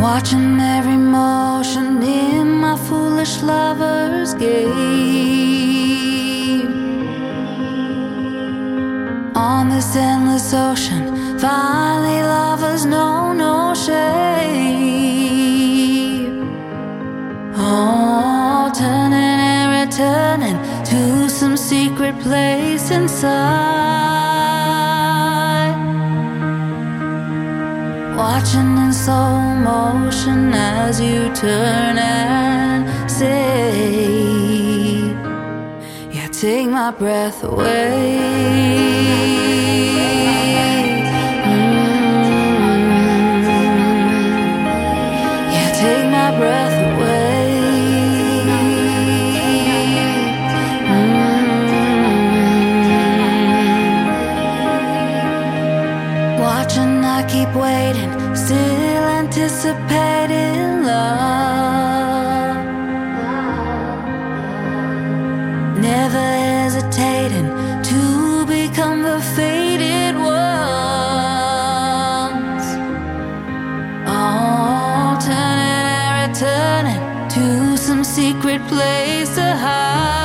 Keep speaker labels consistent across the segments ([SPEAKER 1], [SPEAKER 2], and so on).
[SPEAKER 1] Watching every motion in my foolish lover's game. On this endless ocean, finally lovers know no shame. Oh, turning and returning to some secret place inside. Watching in slow motion as you turn and say, Yeah, take my breath away. I keep waiting, still anticipating love. Never hesitating to become the faded ones. Oh, turning and returning to some secret place to hide.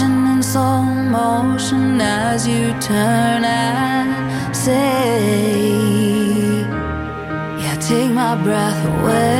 [SPEAKER 1] Watching in slow motion as you turn and say, Yeah, take my breath away.